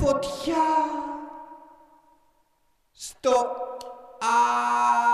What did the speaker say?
Φωτιά στο α